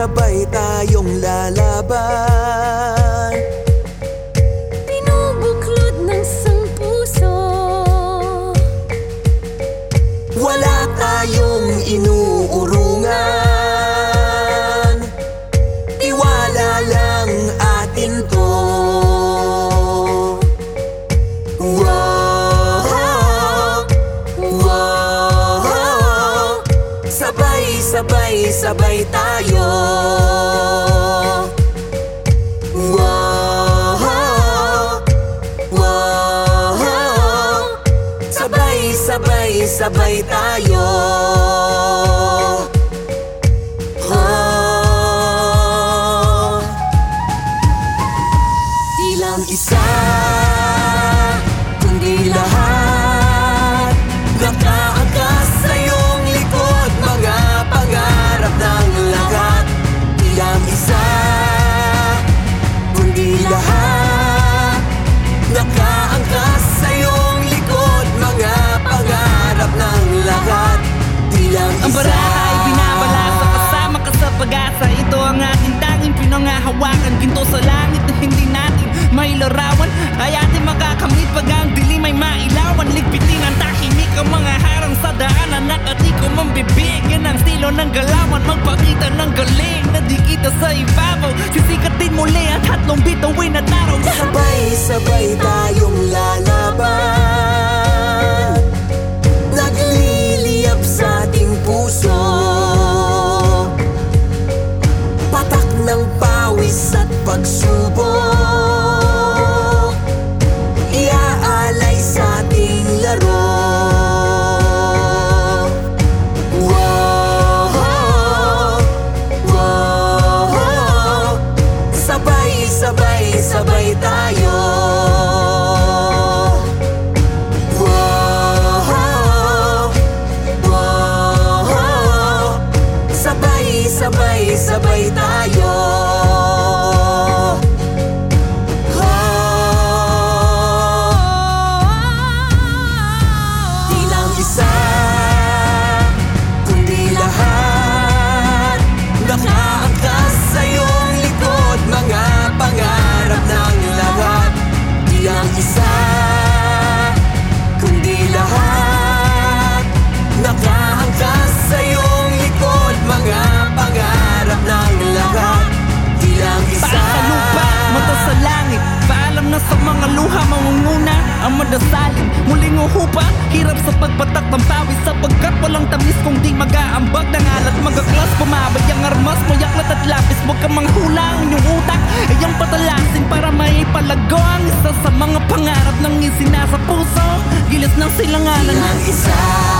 Sabay-sabay tayong lalaban. Binubuklod ng isang puso. Wala tayong inuurungan Sabay, sabay, sabay tayo. Wow, wow Sabay, sabay, sabay tayo pinangahawakan Ginto sa langit na hindi natin mailarawan Ay ating makakamit pag ang dilim ay mailawan. Ligpitin ang tahimik ang mga harang sa daanan Nakatikom ang bibig Yan ang estilo ng galawan. Magpakita ng galing Na di kita sa ibabaw. Sisikatin muli at hatlong bitawin at araw. Sabay-sabay tayong Sabay, sabay, sabay tayo ang madasalin Muling uhupa, hirap sa pagpatak ng pawis Sapagkat walang tamis kung di mag-aambag ng alat. Magaklas, pumabay ang armas Mayaklat at lapis, huwag kang manghula ang inyong utak Iyang patalasin para may palago Ang isa sa mga pangarap ng isinasa puso. Gilis ng Di silanganan. Lang isa